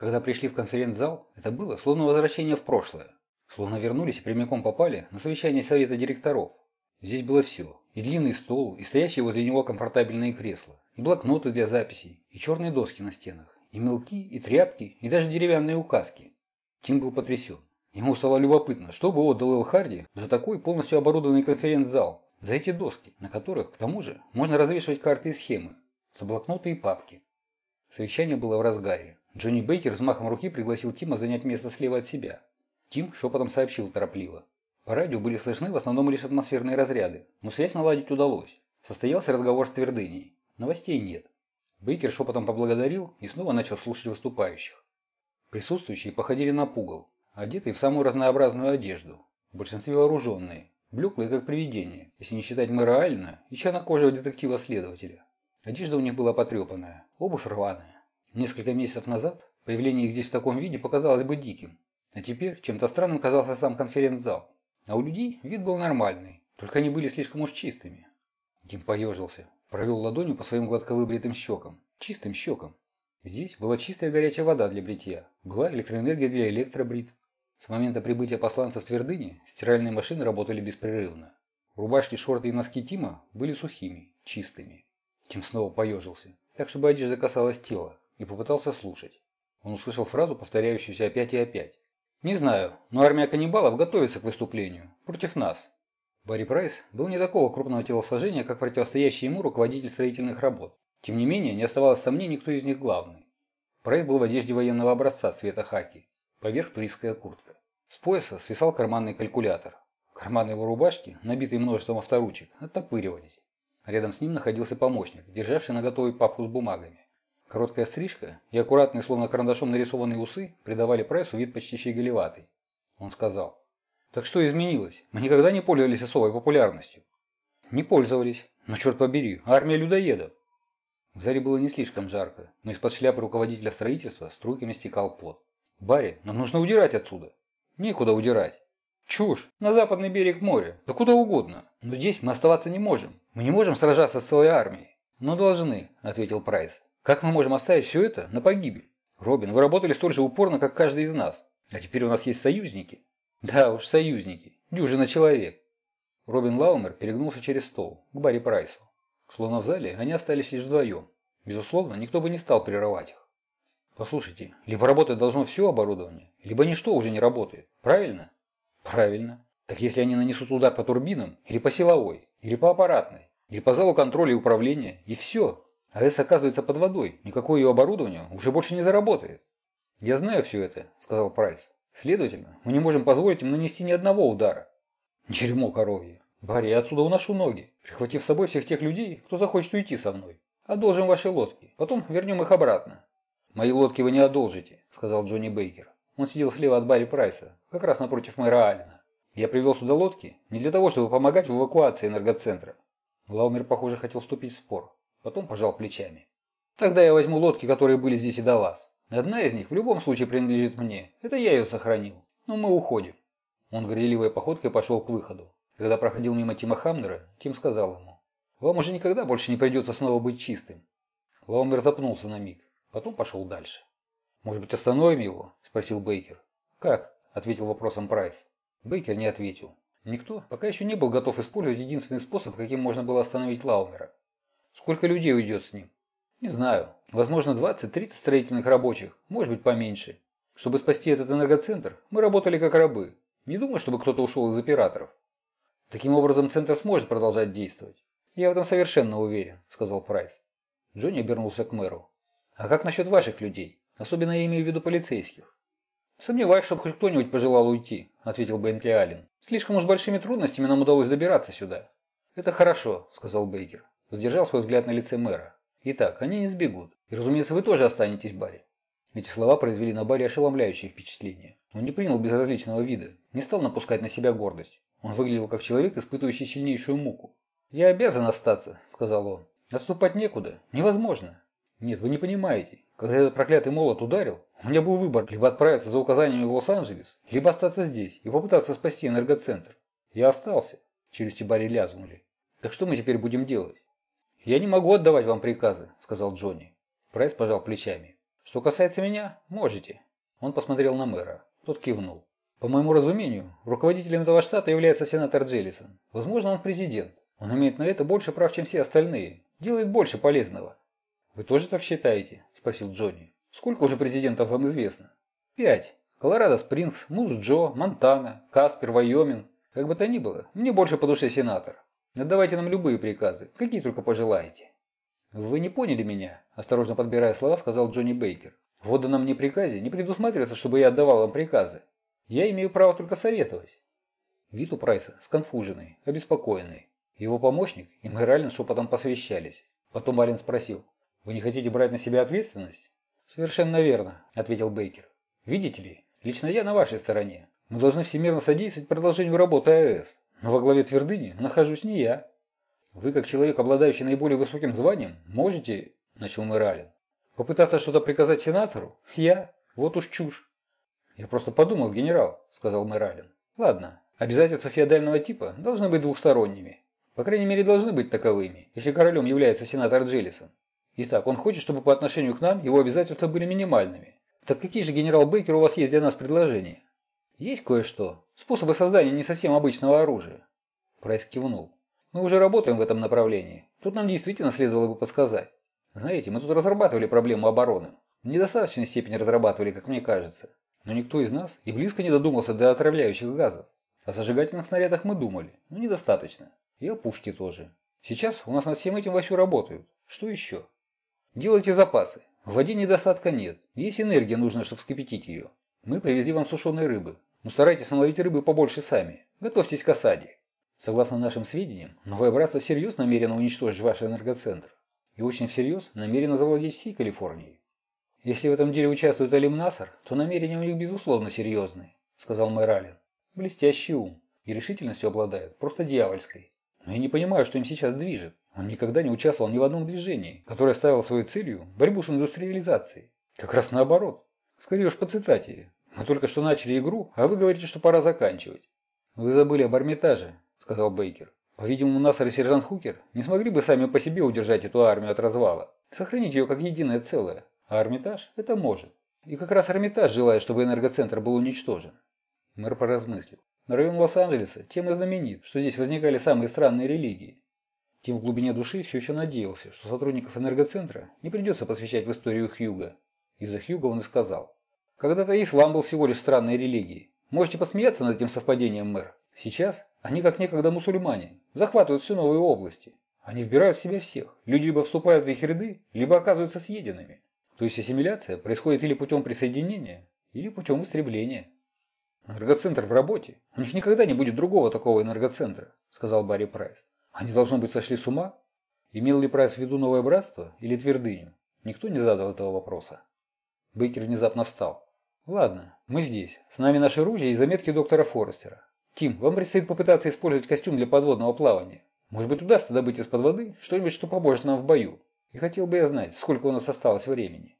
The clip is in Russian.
Когда пришли в конференц-зал, это было словно возвращение в прошлое. Словно вернулись и прямиком попали на совещание совета директоров. Здесь было все. И длинный стол, и стоящие возле него комфортабельные кресла, и блокноты для записей, и черные доски на стенах, и мелки, и тряпки, и даже деревянные указки. Тим был потрясен. Ему стало любопытно, что бы отдал Эл Харди за такой полностью оборудованный конференц-зал, за эти доски, на которых, к тому же, можно развешивать карты и схемы, за блокноты и папки. Совещание было в разгаре. Джонни Бейкер взмахом руки пригласил Тима занять место слева от себя. Тим шепотом сообщил торопливо. По радио были слышны в основном лишь атмосферные разряды, но связь наладить удалось. Состоялся разговор с твердыней. Новостей нет. Бейкер шепотом поблагодарил и снова начал слушать выступающих. Присутствующие походили на пугал, одетые в самую разнообразную одежду, в большинстве вооруженные, блеклые как привидения, если не считать мэра Аллена и чернокожего детектива-следователя. Одежда у них была потрепанная, обувь рваная. Несколько месяцев назад появление их здесь в таком виде показалось бы диким, а теперь чем-то странным казался сам конференц-зал. А у людей вид был нормальный, только они были слишком уж чистыми. Дим поежился, провел ладонью по своим гладко выбритым щекам. Чистым щекам. Здесь была чистая горячая вода для бритья, была электроэнергия для электробрит. С момента прибытия посланцев в Твердыни стиральные машины работали беспрерывно. Рубашки, шорты и носки Тима были сухими, чистыми. Тим снова поежился, так чтобы одежда касалась тела, и попытался слушать. Он услышал фразу, повторяющуюся опять и опять. «Не знаю, но армия каннибалов готовится к выступлению. Против нас». Барри Прайс был не такого крупного телосложения, как противостоящий ему руководитель строительных работ. Тем не менее, не оставалось сомнений, кто из них главный. Прайс был в одежде военного образца цвета хаки. Поверх туристская куртка. С пояса свисал карманный калькулятор. Карманы его рубашки, набитые множеством авторучек, оттопыривались. Рядом с ним находился помощник, державший на готовой папку с бумагами. Короткая стрижка и аккуратные, словно карандашом нарисованные усы, придавали Прайсу вид почти щеголеватый. Он сказал, «Так что изменилось? Мы никогда не пользовались особой популярностью». «Не пользовались. Но черт побери, армия людоедов!» В зале было не слишком жарко, но из-под шляпы руководителя строительства струйками стекал пот. «Барри, нам нужно удирать отсюда!» «Некуда удирать!» «Чушь! На западный берег моря! Да куда угодно! Но здесь мы оставаться не можем! Мы не можем сражаться с целой армией!» «Но должны», — ответил Прайс. Как мы можем оставить все это на погибель? Робин, вы работали столь же упорно, как каждый из нас. А теперь у нас есть союзники. Да уж, союзники. Дюжина человек. Робин Лаумер перегнулся через стол, к Барри Прайсу. Словно в зале они остались лишь вдвоем. Безусловно, никто бы не стал прерывать их. Послушайте, либо работать должно все оборудование, либо ничто уже не работает. Правильно? Правильно. Так если они нанесут удар по турбинам, или по силовой, или по аппаратной, или по залу контроля и управления, и все, АЭС оказывается под водой, никакое ее оборудование уже больше не заработает. «Я знаю все это», – сказал Прайс. «Следовательно, мы не можем позволить им нанести ни одного удара». «Дерьмо коровье. Барри, я отсюда уношу ноги, прихватив с собой всех тех людей, кто захочет уйти со мной. Одолжим ваши лодки, потом вернем их обратно». «Мои лодки вы не одолжите», – сказал Джонни Бейкер. Он сидел слева от Барри Прайса, как раз напротив мэра Аллена. «Я привел сюда лодки не для того, чтобы помогать в эвакуации энергоцентра». Лаумер, похоже, хотел вступить в спор. Потом пожал плечами. Тогда я возьму лодки, которые были здесь и до вас. Одна из них в любом случае принадлежит мне. Это я ее сохранил. Но мы уходим. Он горделивой походкой пошел к выходу. Когда проходил мимо Тима Хамнера, Тим сказал ему. Вам уже никогда больше не придется снова быть чистым. Лаумер запнулся на миг. Потом пошел дальше. «Может быть, остановим его?» – спросил Бейкер. «Как?» – ответил вопросом Прайс. Бейкер не ответил. Никто пока еще не был готов использовать единственный способ, каким можно было остановить Лаумера. Сколько людей уйдет с ним? Не знаю. Возможно, 20-30 строительных рабочих, может быть, поменьше. Чтобы спасти этот энергоцентр, мы работали как рабы. Не думаю, чтобы кто-то ушел из операторов. Таким образом, центр сможет продолжать действовать. Я в этом совершенно уверен, сказал Прайс. Джонни обернулся к мэру. А как насчет ваших людей? Особенно я имею в виду полицейских. Сомневаюсь, чтобы хоть кто-нибудь пожелал уйти, ответил Бентли Аллен. Слишком уж большими трудностями нам удалось добираться сюда. Это хорошо, сказал Бейкер. Задержал свой взгляд на лице мэра. Итак, они не сбегут. И, разумеется, вы тоже останетесь, Барри. Эти слова произвели на Барри ошеломляющее впечатление. Он не принял безразличного вида, не стал напускать на себя гордость. Он выглядел как человек, испытывающий сильнейшую муку. «Я обязан остаться», — сказал он. «Отступать некуда. Невозможно». «Нет, вы не понимаете. Когда этот проклятый молот ударил, у меня был выбор либо отправиться за указаниями в Лос-Анджелес, либо остаться здесь и попытаться спасти энергоцентр. Я остался». Челюсти Барри лязгнули. «Так что мы теперь будем делать?» «Я не могу отдавать вам приказы», – сказал Джонни. Прайс пожал плечами. Что касается меня, можете. Он посмотрел на мэра. Тот кивнул. По моему разумению, руководителем этого штата является сенатор Джеллисон. Возможно, он президент. Он имеет на это больше прав, чем все остальные. Делает больше полезного. Вы тоже так считаете? Спросил Джонни. Сколько уже президентов вам известно? Пять. Колорадо Спрингс, Муз Джо, Монтана, Каспер, Вайоминг. Как бы то ни было, мне больше по душе сенатор. Отдавайте нам любые приказы, какие только пожелаете. Вы не поняли меня, осторожно подбирая слова, сказал Джонни Бейкер. В отданном мне приказе не предусматривается, чтобы я отдавал вам приказы. Я имею право только советовать. Вид у Прайса сконфуженный, обеспокоенный. Его помощник и мы Раллин шепотом посвящались. Потом Ален спросил, «Вы не хотите брать на себя ответственность?» «Совершенно верно», – ответил Бейкер. «Видите ли, лично я на вашей стороне. Мы должны всемирно содействовать продолжению работы АЭС. Но во главе твердыни нахожусь не я. Вы, как человек, обладающий наиболее высоким званием, можете, – начал Мэралин, – попытаться что-то приказать сенатору? Я? Вот уж чушь. «Я просто подумал, генерал», – сказал Мэралин. «Ладно, обязательства феодального типа должны быть двухсторонними. По крайней мере, должны быть таковыми, если королем является сенатор Джеллисон. Итак, он хочет, чтобы по отношению к нам его обязательства были минимальными. Так какие же, генерал Бейкер, у вас есть для нас предложения?» «Есть кое-что. Способы создания не совсем обычного оружия». Прайс кивнул. «Мы уже работаем в этом направлении. Тут нам действительно следовало бы подсказать. Знаете, мы тут разрабатывали проблему обороны. В недостаточной степени разрабатывали, как мне кажется. Но никто из нас и близко не додумался до отравляющих газов. О зажигательных снарядах мы думали, но недостаточно. И о пушке тоже. Сейчас у нас над всем этим вовсю работают. Что еще? Делайте запасы. В воде недостатка нет. Есть энергия, нужная, чтобы вскипятить ее. Мы привезли вам сушеной рыбы. Но старайтесь наловить рыбы побольше сами. Готовьтесь к осаде. Согласно нашим сведениям, новое братство всерьез намерено уничтожить ваш энергоцентр. И очень всерьез намерено завладеть всей Калифорнией. «Если в этом деле участвует Алим Насар, то намерения у них безусловно серьезные», – сказал Майралин. «Блестящий ум. И решительностью обладают, просто дьявольской. Но я не понимаю, что им сейчас движет. Он никогда не участвовал ни в одном движении, которое ставило своей целью борьбу с индустриализацией. Как раз наоборот. Скорее уж по цитате. Мы только что начали игру, а вы говорите, что пора заканчивать. Вы забыли об Армитаже, сказал Бейкер. По-видимому, Насар и сержант Хукер не смогли бы сами по себе удержать эту армию от развала. Сохранить ее как единое целое. А Эрмитаж это может. И как раз Эрмитаж желает, чтобы энергоцентр был уничтожен. Мэр поразмыслил. Район Лос-Анджелеса тем и знаменит, что здесь возникали самые странные религии. Тим в глубине души все еще надеялся, что сотрудников энергоцентра не придется посвящать в историю Хьюга. Из-за Хьюга он и сказал. Когда-то ислам был всего лишь странной религией. Можете посмеяться над этим совпадением, мэр. Сейчас они, как некогда мусульмане, захватывают все новые области. Они вбирают в себя всех. Люди либо вступают в их ряды, либо оказываются съеденными. То есть ассимиляция происходит или путем присоединения, или путем истребления. Энергоцентр в работе. У них никогда не будет другого такого энергоцентра, сказал Барри Прайс. Они, должно быть, сошли с ума? Имел ли Прайс в виду новое братство или твердыню? Никто не задал этого вопроса. Бейкер внезапно встал. «Ладно, мы здесь. С нами наше оружие и заметки доктора Форестера. Тим, вам предстоит попытаться использовать костюм для подводного плавания. Может быть, удастся добыть из-под воды что-нибудь, что поможет нам в бою. И хотел бы я знать, сколько у нас осталось времени.